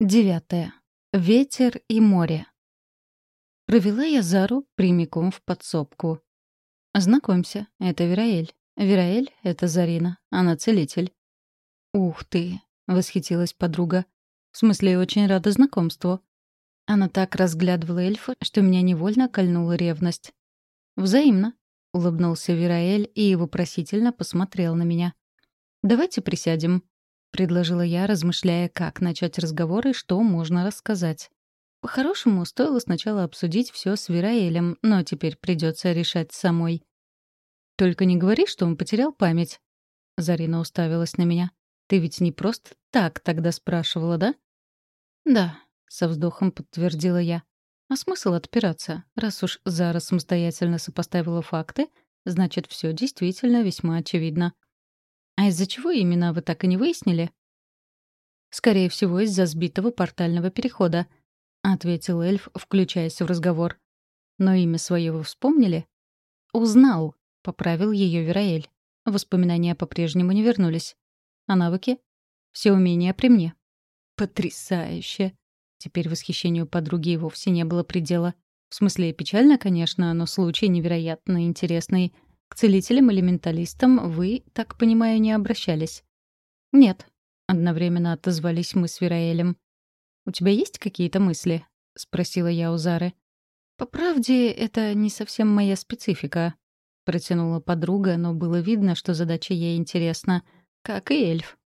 Девятое. Ветер и море. Провела я Зару прямиком в подсобку. Знакомься, это Вераэль. Вераэль — это Зарина, она целитель. «Ух ты!» — восхитилась подруга. «В смысле, очень рада знакомству». Она так разглядывала эльфа, что меня невольно кольнула ревность. «Взаимно», — улыбнулся Вераэль и вопросительно посмотрел на меня. «Давайте присядем», — предложила я, размышляя, как начать разговор и что можно рассказать. По-хорошему, стоило сначала обсудить все с Вераэлем, но теперь придется решать самой. «Только не говори, что он потерял память». Зарина уставилась на меня. «Ты ведь не просто так тогда спрашивала, да?» «Да», — со вздохом подтвердила я. «А смысл отпираться? Раз уж Зара самостоятельно сопоставила факты, значит, все действительно весьма очевидно». «А из-за чего именно вы так и не выяснили?» «Скорее всего, из-за сбитого портального перехода», — ответил эльф, включаясь в разговор. «Но имя своего вспомнили?» «Узнал», — поправил ее Вераэль. Воспоминания по-прежнему не вернулись. «А навыки?» «Все умения при мне». «Потрясающе!» Теперь восхищению подруги и вовсе не было предела. В смысле, печально, конечно, но случай невероятно интересный — к целителям-элементалистам вы, так понимаю, не обращались? Нет. Одновременно отозвались мы с Вераэлем. «У тебя есть какие-то мысли?» — спросила я у Зары. «По правде, это не совсем моя специфика», — протянула подруга, но было видно, что задача ей интересна, как и эльф.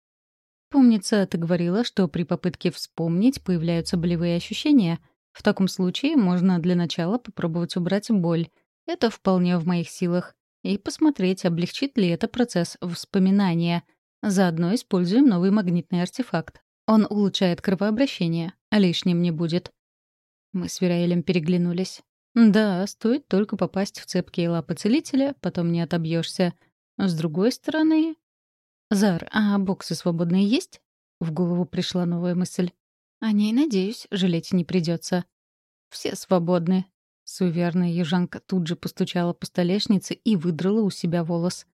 «Помнится, ты говорила, что при попытке вспомнить появляются болевые ощущения. В таком случае можно для начала попробовать убрать боль. Это вполне в моих силах и посмотреть, облегчит ли это процесс вспоминания. Заодно используем новый магнитный артефакт. Он улучшает кровообращение, а лишним не будет. Мы с Вераэлем переглянулись. Да, стоит только попасть в цепкие лапы целителя, потом не отобьешься. С другой стороны... Зар, а боксы свободные есть? В голову пришла новая мысль. О ней, надеюсь, жалеть не придется. Все свободны, Суеверная южанка тут же постучала по столешнице и выдрала у себя волос.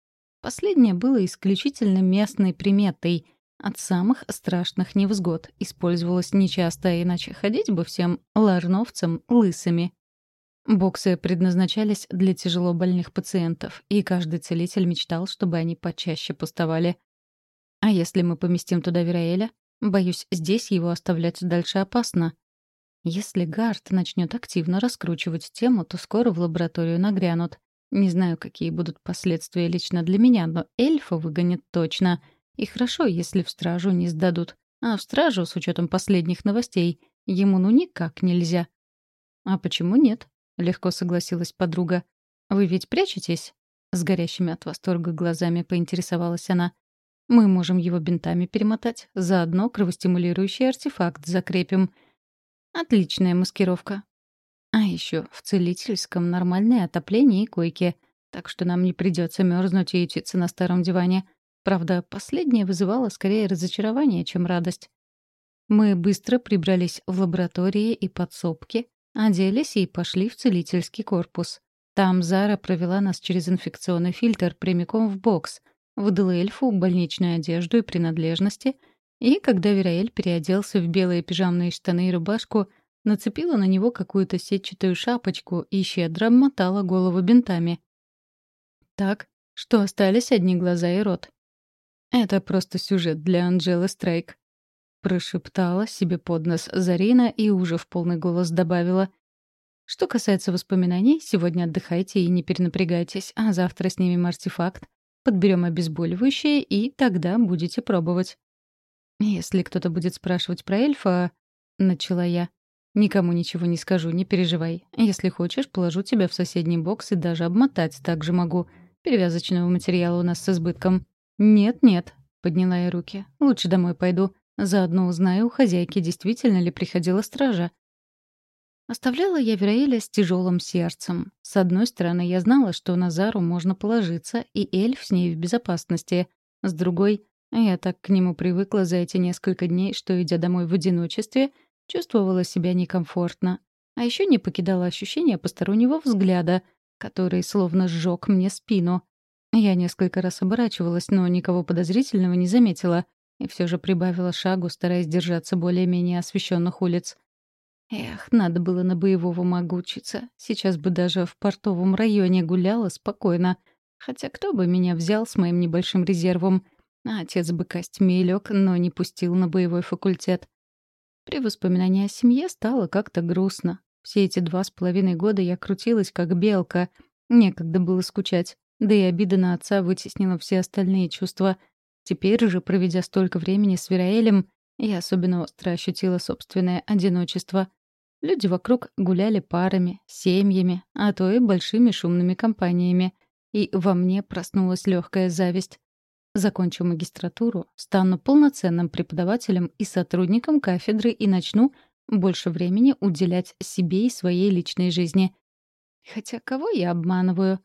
Последнее было исключительно местной приметой. От самых страшных невзгод использовалось нечасто, иначе ходить бы всем ларновцам лысыми. Боксы предназначались для тяжело больных пациентов, и каждый целитель мечтал, чтобы они почаще пустовали. А если мы поместим туда Вераэля? Боюсь, здесь его оставлять дальше опасно. Если Гарт начнет активно раскручивать тему, то скоро в лабораторию нагрянут. Не знаю, какие будут последствия лично для меня, но эльфа выгонят точно. И хорошо, если в стражу не сдадут. А в стражу, с учетом последних новостей, ему ну никак нельзя. «А почему нет?» — легко согласилась подруга. «Вы ведь прячетесь?» С горящими от восторга глазами поинтересовалась она. «Мы можем его бинтами перемотать, заодно кровостимулирующий артефакт закрепим. Отличная маскировка. А еще в целительском нормальное отопление и койки, так что нам не придется мерзнуть и ютиться на старом диване. Правда, последнее вызывало скорее разочарование, чем радость. Мы быстро прибрались в лаборатории и подсобки, оделись и пошли в целительский корпус. Там Зара провела нас через инфекционный фильтр прямиком в бокс, выдала эльфу больничную одежду и принадлежности — и когда Вераэль переоделся в белые пижамные штаны и рубашку, нацепила на него какую-то сетчатую шапочку и щедро мотала голову бинтами. Так, что остались одни глаза и рот. «Это просто сюжет для Анджелы Страйк», — прошептала себе под нос Зарина и уже в полный голос добавила. «Что касается воспоминаний, сегодня отдыхайте и не перенапрягайтесь, а завтра снимем артефакт, подберем обезболивающее и тогда будете пробовать». «Если кто-то будет спрашивать про эльфа...» — начала я. «Никому ничего не скажу, не переживай. Если хочешь, положу тебя в соседний бокс и даже обмотать также могу. Перевязочного материала у нас с избытком». «Нет-нет», — подняла я руки. «Лучше домой пойду. Заодно узнаю у хозяйки, действительно ли приходила стража». Оставляла я Вераэля с тяжелым сердцем. С одной стороны, я знала, что на Зару можно положиться, и эльф с ней в безопасности. С другой, я так к нему привыкла за эти несколько дней, что, идя домой в одиночестве, чувствовала себя некомфортно. А еще не покидало ощущение постороннего взгляда, который словно сжег мне спину. Я несколько раз оборачивалась, но никого подозрительного не заметила. и все же прибавила шагу, стараясь держаться более-менее освещенных улиц. Эх, надо было на боевого магу учиться. Сейчас бы даже в портовом районе гуляла спокойно. Хотя кто бы меня взял с моим небольшим резервом? А отец бы костьми лег, но не пустил на боевой факультет. При воспоминании о семье стало как-то грустно. Все эти два с половиной года я крутилась, как белка. Некогда было скучать. Да и обида на отца вытеснила все остальные чувства. Теперь же, проведя столько времени с Вераэлем, я особенно остро ощутила собственное одиночество. Люди вокруг гуляли парами, семьями, а то и большими шумными компаниями. И во мне проснулась легкая зависть. Закончу магистратуру, стану полноценным преподавателем и сотрудником кафедры и начну больше времени уделять себе и своей личной жизни. Хотя кого я обманываю?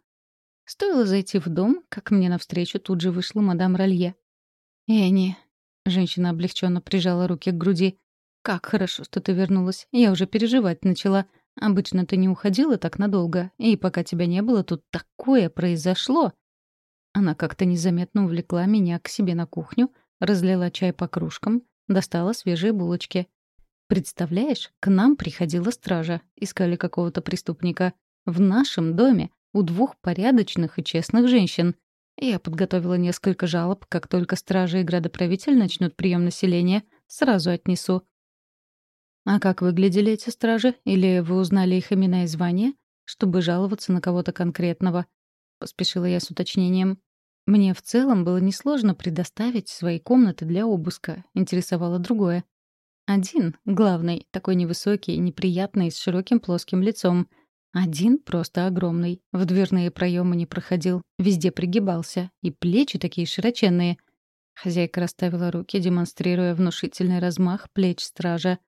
Стоило зайти в дом, как мне навстречу тут же вышла мадам Ролье. «Энни», — женщина облегченно прижала руки к груди, — «как хорошо, что ты вернулась. Я уже переживать начала. Обычно ты не уходила так надолго, и пока тебя не было, тут такое произошло». Она как-то незаметно увлекла меня к себе на кухню, разлила чай по кружкам, достала свежие булочки. Представляешь, к нам приходила стража, искали какого-то преступника. В нашем доме, у двух порядочных и честных женщин. Я подготовила несколько жалоб, как только стража и градоправитель начнут прием населения, сразу отнесу. А как выглядели эти стражи? Или вы узнали их имена и звания, чтобы жаловаться на кого-то конкретного? Поспешила я с уточнением. Мне в целом было несложно предоставить свои комнаты для обыска, интересовало другое. Один, главный, такой невысокий, неприятный, с широким плоским лицом. Один просто огромный, в дверные проемы не проходил, везде пригибался, и плечи такие широченные. Хозяйка расставила руки, демонстрируя внушительный размах плеч стража.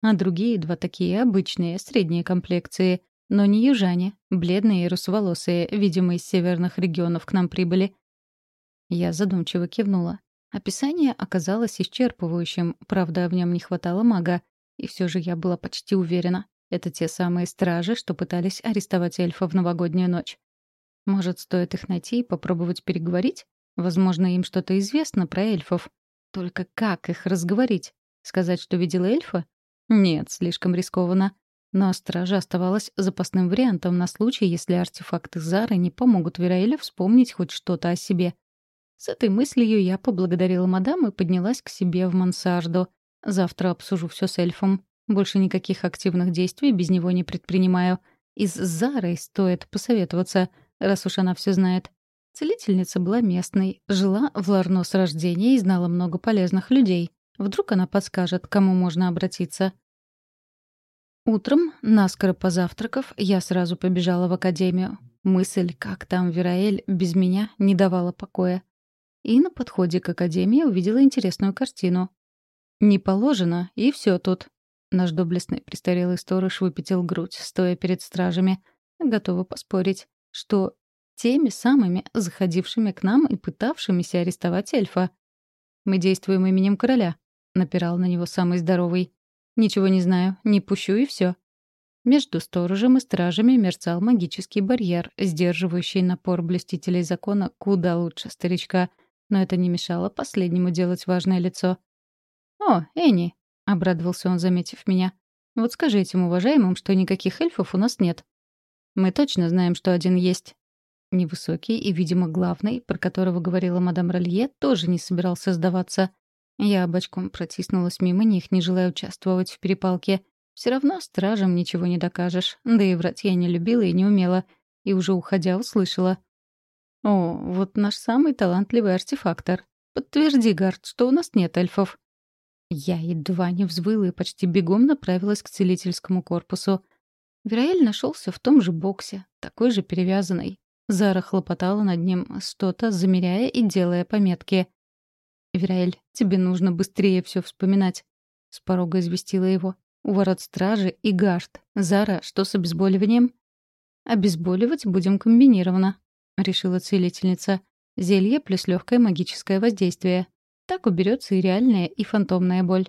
А другие два такие обычные, средние комплекции, но не южане, бледные и русоволосые, видимо, из северных регионов к нам прибыли — я задумчиво кивнула. Описание оказалось исчерпывающим, правда, в нем не хватало мага. И все же я была почти уверена. Это те самые стражи, что пытались арестовать эльфа в новогоднюю ночь. Может, стоит их найти и попробовать переговорить? Возможно, им что-то известно про эльфов. Только как их разговорить? Сказать, что видела эльфа? Нет, слишком рискованно. Но стража оставалась запасным вариантом на случай, если артефакты Зары не помогут Вераэлю вспомнить хоть что-то о себе. С этой мыслью я поблагодарила мадам и поднялась к себе в мансарду. Завтра обсужу все с эльфом. Больше никаких активных действий без него не предпринимаю. И с Зарой стоит посоветоваться, раз уж она все знает. Целительница была местной, жила в Ларно с рождения и знала много полезных людей. Вдруг она подскажет, кому можно обратиться. Утром, наскоро позавтракав, я сразу побежала в академию. Мысль, как там Вераэль, без меня не давала покоя и на подходе к академии увидела интересную картину. «Не положено, и все тут». Наш доблестный престарелый сторож выпятил грудь, стоя перед стражами. Готова поспорить, что теми самыми, заходившими к нам и пытавшимися арестовать эльфа. «Мы действуем именем короля», — напирал на него самый здоровый. «Ничего не знаю, не пущу и все. Между сторожем и стражами мерцал магический барьер, сдерживающий напор блюстителей закона куда лучше старичка — но это не мешало последнему делать важное лицо. «О, Энни!» — обрадовался он, заметив меня. «Вот скажи этим уважаемым, что никаких эльфов у нас нет. Мы точно знаем, что один есть». Невысокий и, видимо, главный, про которого говорила мадам Ролье, тоже не собирался сдаваться. Я бочком протиснулась мимо них, не желая участвовать в перепалке. Все равно стражам ничего не докажешь. Да и врать я не любила и не умела. И уже уходя услышала. «О, вот наш самый талантливый артефактор. Подтверди, Гард, что у нас нет эльфов». Я едва не взвыла и почти бегом направилась к целительскому корпусу. Вераэль нашелся в том же боксе, такой же перевязанный. Зара хлопотала над ним, что-то замеряя и делая пометки. «Вераэль, тебе нужно быстрее все вспоминать», — с порога известила его. «У ворот стражи и Гард. Зара, что с обезболиванием?» «Обезболивать будем комбинированно», — решила целительница. «Зелье плюс легкое магическое воздействие. Так уберется и реальная, и фантомная боль».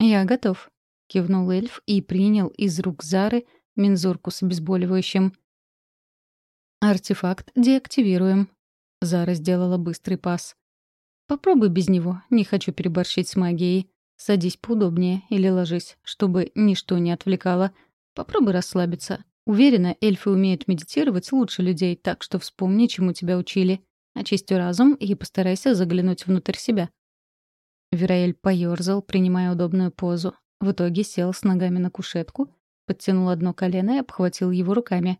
«Я готов», — кивнул эльф и принял из рук Зары мензурку с обезболивающим. «Артефакт деактивируем». Зара сделала быстрый пас. Попробуй без него, не хочу переборщить с магией. Садись поудобнее или ложись, чтобы ничто не отвлекало. Попробуй расслабиться. Уверена, эльфы умеют медитировать лучше людей, так что вспомни, чему тебя учили. Очисти разум и постарайся заглянуть внутрь себя. Вераэль поёрзал, принимая удобную позу. В итоге сел с ногами на кушетку, подтянул одно колено и обхватил его руками.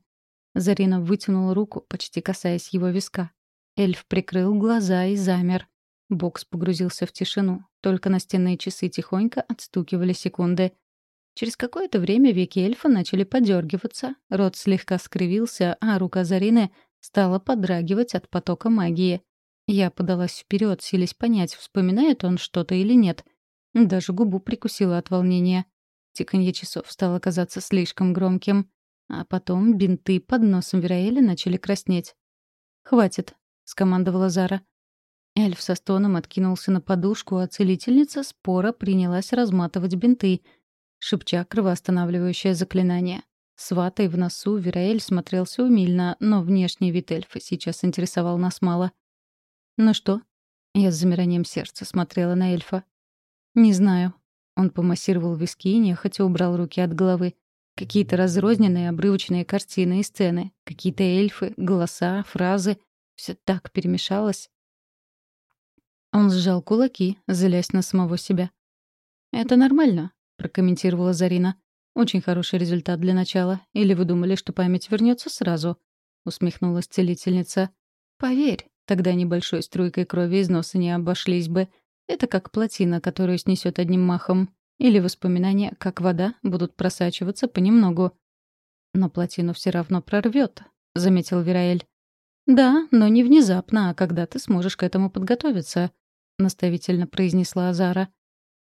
Зарина вытянула руку, почти касаясь его виска. Эльф прикрыл глаза и замер. Бокс погрузился в тишину. Только настенные часы тихонько отстукивали секунды. Через какое-то время веки эльфа начали подергиваться, рот слегка скривился, а рука Зарины стала подрагивать от потока магии. Я подалась вперед, силясь понять, вспоминает он что-то или нет. Даже губу прикусила от волнения. Тиканье часов стало казаться слишком громким. А потом бинты под носом Вераэля начали краснеть. «Хватит», — скомандовала Зара. Эльф со стоном откинулся на подушку, а целительница спора принялась разматывать бинты, шепча кровоостанавливающее заклинание. С ватой в носу Вераэль смотрелся умильно, но внешний вид эльфа сейчас интересовал нас мало. «Ну что?» Я с замиранием сердца смотрела на эльфа. «Не знаю». Он помассировал виски и нехотя убрал руки от головы. Какие-то разрозненные обрывочные картины и сцены, какие-то эльфы, голоса, фразы. Все так перемешалось. Он сжал кулаки, злясь на самого себя. «Это нормально», — прокомментировала Зарина. «Очень хороший результат для начала. Или вы думали, что память вернется сразу?» — усмехнулась целительница. «Поверь, тогда небольшой струйкой крови из носа не обошлись бы. Это как плотина, которую снесет одним махом. Или воспоминания, как вода, будут просачиваться понемногу. «Но плотину все равно прорвет», — заметил Вераэль. «Да, но не внезапно, а когда ты сможешь к этому подготовиться. — наставительно произнесла Азара.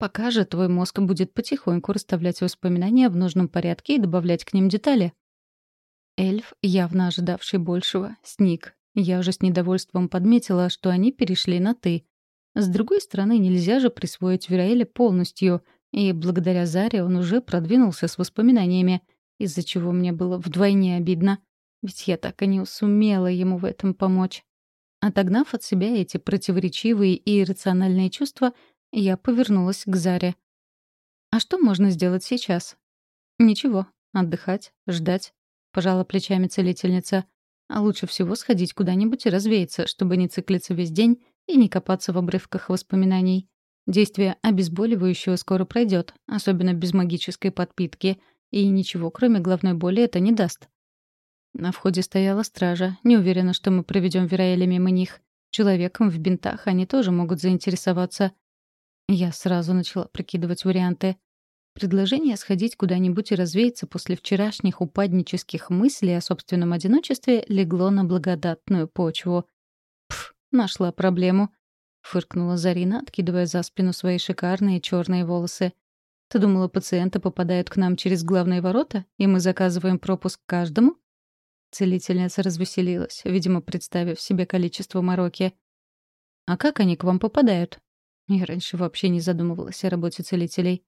«Пока же твой мозг будет потихоньку расставлять воспоминания в нужном порядке и добавлять к ним детали». Эльф, явно ожидавший большего, сник. Я уже с недовольством подметила, что они перешли на «ты». С другой стороны, нельзя же присвоить Вераэля полностью, и благодаря Заре он уже продвинулся с воспоминаниями, из-за чего мне было вдвойне обидно. Ведь я так и не сумела ему в этом помочь. Отогнав от себя эти противоречивые и иррациональные чувства, я повернулась к Заре. «А что можно сделать сейчас?» «Ничего. Отдыхать, ждать», — пожала плечами целительница. «А лучше всего сходить куда-нибудь и развеяться, чтобы не циклиться весь день и не копаться в обрывках воспоминаний. Действие обезболивающего скоро пройдет, особенно без магической подпитки, и ничего, кроме головной боли, это не даст. На входе стояла стража. Не уверена, что мы проведем Вераэля мимо них. Человеком в бинтах они тоже могут заинтересоваться. Я сразу начала прикидывать варианты. Предложение сходить куда-нибудь и развеяться после вчерашних упаднических мыслей о собственном одиночестве легло на благодатную почву. «Пф, нашла проблему», — фыркнула Зарина, откидывая за спину свои шикарные черные волосы. «Ты думала, пациенты попадают к нам через главные ворота, и мы заказываем пропуск каждому?» Целительница развеселилась, видимо, представив себе количество мороки. «А как они к вам попадают?» Я раньше вообще не задумывалась о работе целителей.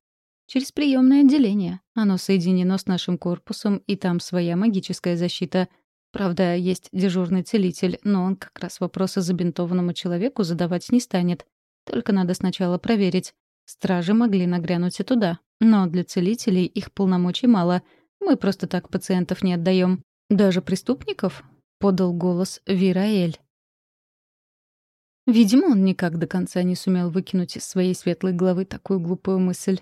«Через приемное отделение. Оно соединено с нашим корпусом, и там своя магическая защита. Правда, есть дежурный целитель, но он как раз вопросы забинтованному человеку задавать не станет. Только надо сначала проверить. Стражи могли нагрянуть и туда. Но для целителей их полномочий мало. Мы просто так пациентов не отдаем. «Даже преступников?» — подал голос Вираэль. Видимо, он никак до конца не сумел выкинуть из своей светлой головы такую глупую мысль.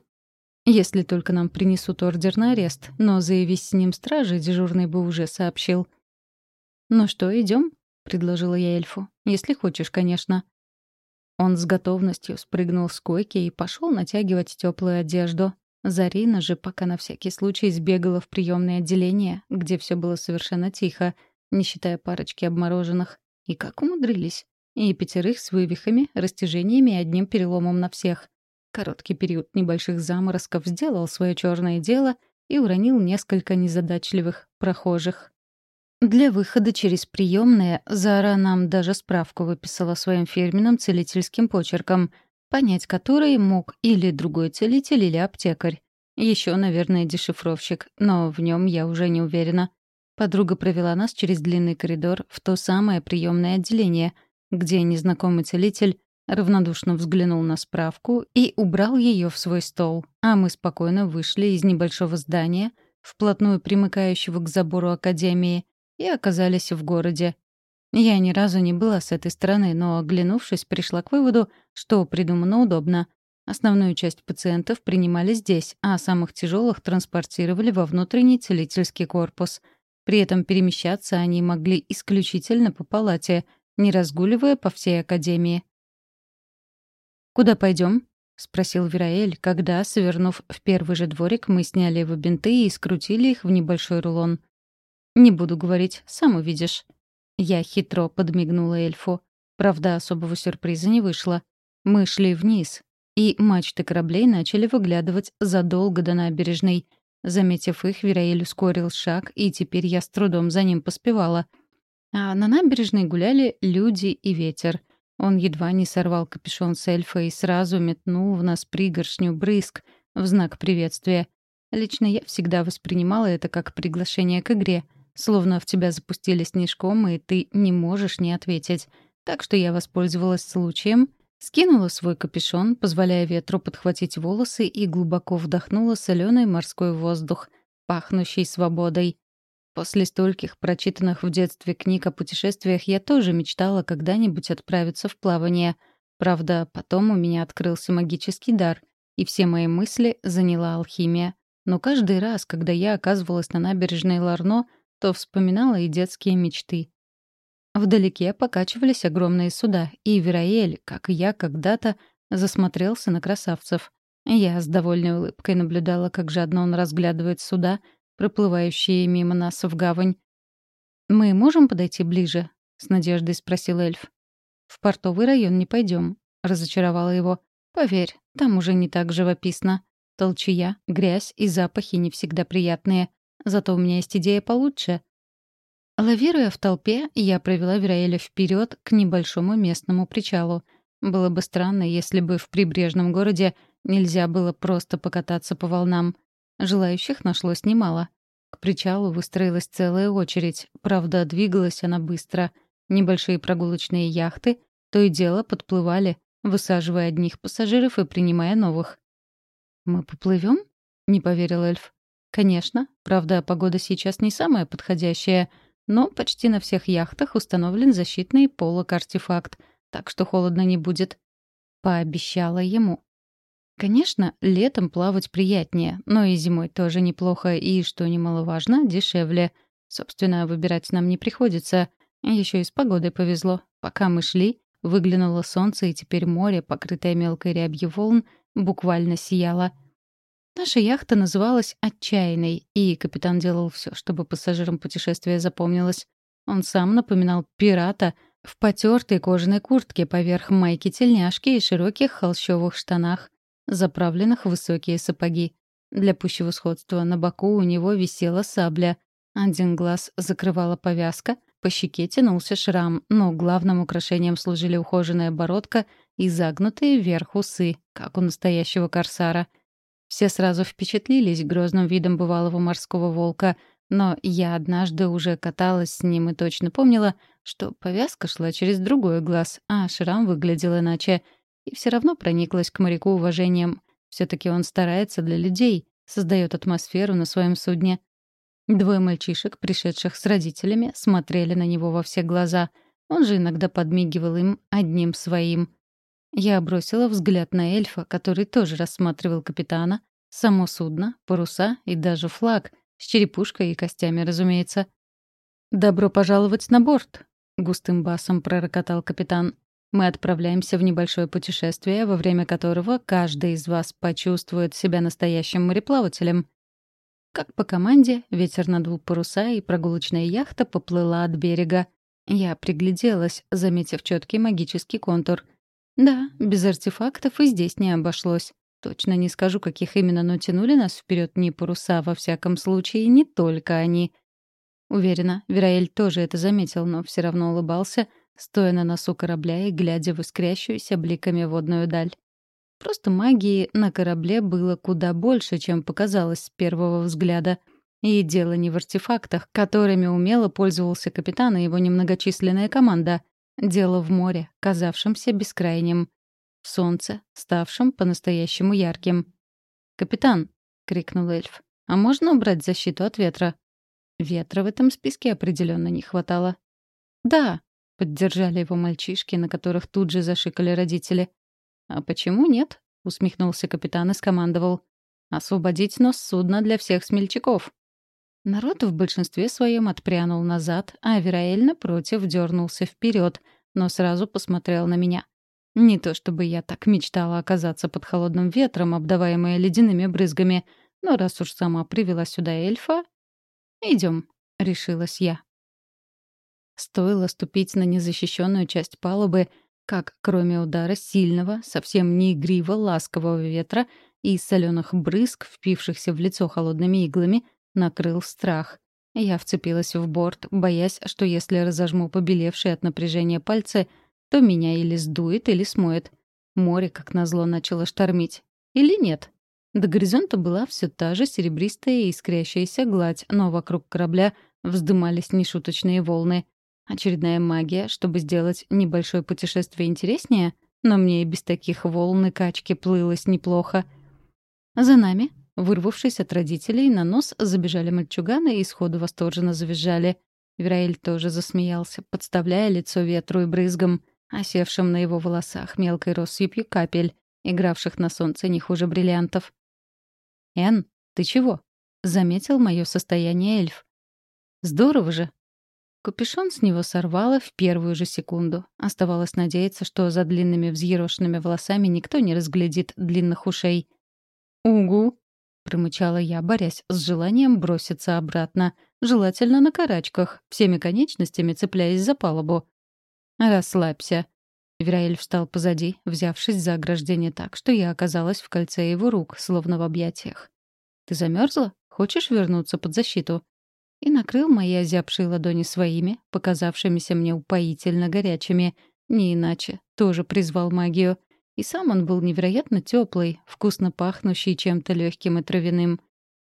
Если только нам принесут ордер на арест, но заявись с ним стражи, дежурный бы уже сообщил. «Ну что, идем? предложила я эльфу. «Если хочешь, конечно». Он с готовностью спрыгнул с койки и пошел натягивать теплую одежду. Зарина же пока на всякий случай сбегала в приемное отделение, где все было совершенно тихо, не считая парочки обмороженных. И как умудрились. И пятерых с вывихами, растяжениями и одним переломом на всех. Короткий период небольших заморозков сделал свое черное дело и уронил несколько незадачливых прохожих. Для выхода через приемное Зара нам даже справку выписала своим фирменным целительским почерком — понять который мог или другой целитель, или аптекарь. Еще, наверное, дешифровщик, но в нем я уже не уверена. Подруга провела нас через длинный коридор в то самое приемное отделение, где незнакомый целитель равнодушно взглянул на справку и убрал ее в свой стол, а мы спокойно вышли из небольшого здания, вплотную примыкающего к забору Академии, и оказались в городе. Я ни разу не была с этой стороны, но, оглянувшись, пришла к выводу, что придумано удобно. Основную часть пациентов принимали здесь, а самых тяжелых транспортировали во внутренний целительский корпус. При этом перемещаться они могли исключительно по палате, не разгуливая по всей академии. «Куда пойдем? спросил Вераэль, когда, свернув в первый же дворик, мы сняли его бинты и скрутили их в небольшой рулон. «Не буду говорить, сам увидишь». Я хитро подмигнула эльфу. Правда, особого сюрприза не вышло. Мы шли вниз, и мачты кораблей начали выглядывать задолго до набережной. Заметив их, Вераэль ускорил шаг, и теперь я с трудом за ним поспевала. А на набережной гуляли люди и ветер. Он едва не сорвал капюшон с эльфа и сразу метнул в нас пригоршню брызг в знак приветствия. Лично я всегда воспринимала это как приглашение к игре, словно в тебя запустили снежком, и ты не можешь не ответить. Так что я воспользовалась случаем — Скинула свой капюшон, позволяя ветру подхватить волосы и глубоко вдохнула соленый морской воздух, пахнущий свободой. После стольких прочитанных в детстве книг о путешествиях я тоже мечтала когда-нибудь отправиться в плавание. Правда, потом у меня открылся магический дар, и все мои мысли заняла алхимия. Но каждый раз, когда я оказывалась на набережной Ларно, то вспоминала и детские мечты. Вдалеке покачивались огромные суда, и Вераэль, как и я когда-то, засмотрелся на красавцев. Я с довольной улыбкой наблюдала, как жадно он разглядывает суда, проплывающие мимо нас в гавань. «Мы можем подойти ближе?» — с надеждой спросил эльф. «В портовый район не пойдем», — разочаровала его. «Поверь, там уже не так живописно. Толчья, грязь и запахи не всегда приятные. Зато у меня есть идея получше. Лавируя в толпе, я провела Вераэля вперед к небольшому местному причалу. Было бы странно, если бы в прибрежном городе нельзя было просто покататься по волнам. Желающих нашлось немало. К причалу выстроилась целая очередь, правда, двигалась она быстро. Небольшие прогулочные яхты то и дело подплывали, высаживая одних пассажиров и принимая новых. «Мы поплывем? не поверил эльф. «Конечно. Правда, погода сейчас не самая подходящая — но почти на всех яхтах установлен защитный полок-артефакт, так что холодно не будет. Пообещала ему. Конечно, летом плавать приятнее, но и зимой тоже неплохо, и, что немаловажно, дешевле. Собственно, выбирать нам не приходится. Еще и с погодой повезло. Пока мы шли, выглянуло солнце, и теперь море, покрытое мелкой рябью волн, буквально сияло. Наша яхта называлась «Отчаянной», и капитан делал все, чтобы пассажирам путешествия запомнилось. Он сам напоминал пирата в потертой кожаной куртке поверх майки-тельняшки и широких холщовых штанах, заправленных в высокие сапоги. Для пущего сходства на боку у него висела сабля. Один глаз закрывала повязка, по щеке тянулся шрам, но главным украшением служили ухоженная бородка и загнутые вверх усы, как у настоящего корсара — все сразу впечатлились грозным видом бывалого морского волка, но я однажды уже каталась с ним и точно помнила, что повязка шла через другой глаз, а шрам выглядел иначе. И все равно прониклась к моряку уважением. все таки он старается для людей, создает атмосферу на своем судне. Двое мальчишек, пришедших с родителями, смотрели на него во все глаза. Он же иногда подмигивал им одним своим — я бросила взгляд на эльфа, который тоже рассматривал капитана, само судно, паруса и даже флаг, с черепушкой и костями, разумеется. «Добро пожаловать на борт!» — густым басом пророкотал капитан. «Мы отправляемся в небольшое путешествие, во время которого каждый из вас почувствует себя настоящим мореплавателем». Как по команде, ветер надул паруса, и прогулочная яхта поплыла от берега. Я пригляделась, заметив четкий магический контур — да, без артефактов и здесь не обошлось. Точно не скажу, каких именно, но тянули нас вперед не паруса, во всяком случае, не только они. Уверена, Вераэль тоже это заметил, но все равно улыбался, стоя на носу корабля и глядя в искрящуюся бликами водную даль. Просто магии на корабле было куда больше, чем показалось с первого взгляда. И дело не в артефактах, которыми умело пользовался капитан и его немногочисленная команда. Дело в море, казавшемся бескрайним. в солнце, ставшем по-настоящему ярким. «Капитан!» — крикнул эльф. «А можно убрать защиту от ветра?» Ветра в этом списке определенно не хватало. «Да!» — поддержали его мальчишки, на которых тут же зашикали родители. «А почему нет?» — усмехнулся капитан и скомандовал. «Освободить нос судна для всех смельчаков!» Народ в большинстве своем отпрянул назад, а Вераэль, напротив, дернулся вперед, но сразу посмотрел на меня. Не то чтобы я так мечтала оказаться под холодным ветром, обдаваемая ледяными брызгами, но раз уж сама привела сюда эльфа... идем, решилась я. Стоило ступить на незащищенную часть палубы, как, кроме удара сильного, совсем не игриво ласкового ветра и соленых брызг, впившихся в лицо холодными иглами, накрыл страх. Я вцепилась в борт, боясь, что если разожму побелевшие от напряжения пальцы, то меня или сдует, или смоет. Море, как назло, начало штормить. Или нет? До горизонта была все та же серебристая и искрящаяся гладь, но вокруг корабля вздымались нешуточные волны. Очередная магия, чтобы сделать небольшое путешествие интереснее, но мне и без таких волн и качки плылось неплохо. За нами, Вырвавшись от родителей, на нос забежали мальчуганы и сходу восторженно завизжали. Вераэль тоже засмеялся, подставляя лицо ветру и брызгам, осевшим на его волосах мелкой россыпью капель, игравших на солнце не хуже бриллиантов. «Эн, ты чего?» — заметил мое состояние эльф. «Здорово же!» Капюшон с него сорвало в первую же секунду. Оставалось надеяться, что за длинными взъерошенными волосами никто не разглядит длинных ушей. «Угу!» — промычала я, борясь с желанием броситься обратно, желательно на карачках, всеми конечностями цепляясь за палубу. «Расслабься». Вераэль встал позади, взявшись за ограждение так, что я оказалась в кольце его рук, словно в объятиях. «Ты замерзла? Хочешь вернуться под защиту?» И накрыл мои озябшие ладони своими, показавшимися мне упоительно горячими. Не иначе, тоже призвал магию — и сам он был невероятно теплый, вкусно пахнущий чем-то легким и травяным.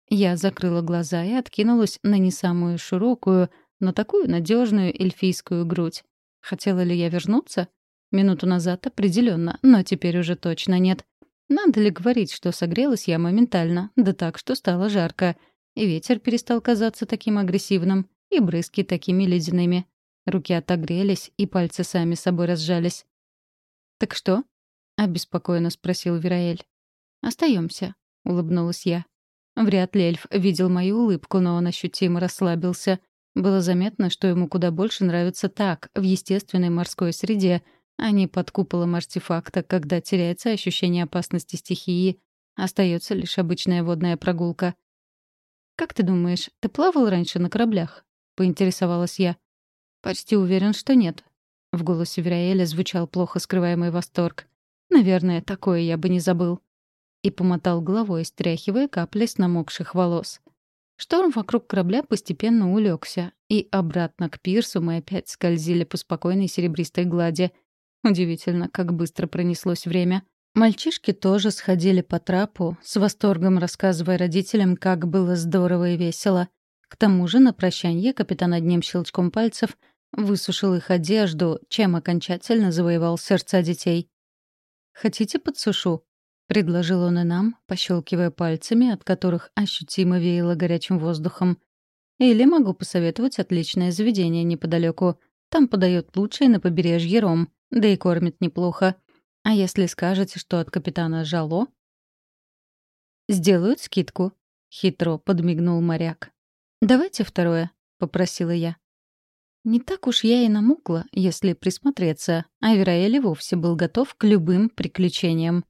Я закрыла глаза и откинулась на не самую широкую, но такую надежную эльфийскую грудь. Хотела ли я вернуться? Минуту назад определенно, но теперь уже точно нет. Надо ли говорить, что согрелась я моментально, да так, что стало жарко. И ветер перестал казаться таким агрессивным, и брызги такими ледяными. Руки отогрелись, и пальцы сами собой разжались. «Так что?» — обеспокоенно спросил Вераэль. Остаемся, улыбнулась я. Вряд ли эльф видел мою улыбку, но он ощутимо расслабился. Было заметно, что ему куда больше нравится так, в естественной морской среде, а не под куполом артефакта, когда теряется ощущение опасности стихии. Остается лишь обычная водная прогулка. «Как ты думаешь, ты плавал раньше на кораблях?» — поинтересовалась я. «Почти уверен, что нет». В голосе Вераэля звучал плохо скрываемый восторг. Наверное, такое я бы не забыл. И помотал головой, стряхивая капли с намокших волос. Шторм вокруг корабля постепенно улегся, и обратно к пирсу мы опять скользили по спокойной серебристой глади. Удивительно, как быстро пронеслось время. Мальчишки тоже сходили по трапу, с восторгом рассказывая родителям, как было здорово и весело. К тому же на прощанье капитан одним щелчком пальцев высушил их одежду, чем окончательно завоевал сердца детей. «Хотите подсушу?» — предложил он и нам, пощелкивая пальцами, от которых ощутимо веяло горячим воздухом. «Или могу посоветовать отличное заведение неподалеку. Там подают лучший на побережье ром, да и кормят неплохо. А если скажете, что от капитана Жало...» «Сделают скидку», — хитро подмигнул моряк. «Давайте второе», — попросила я. Не так уж я и намокла, если присмотреться, а Вераэль вовсе был готов к любым приключениям.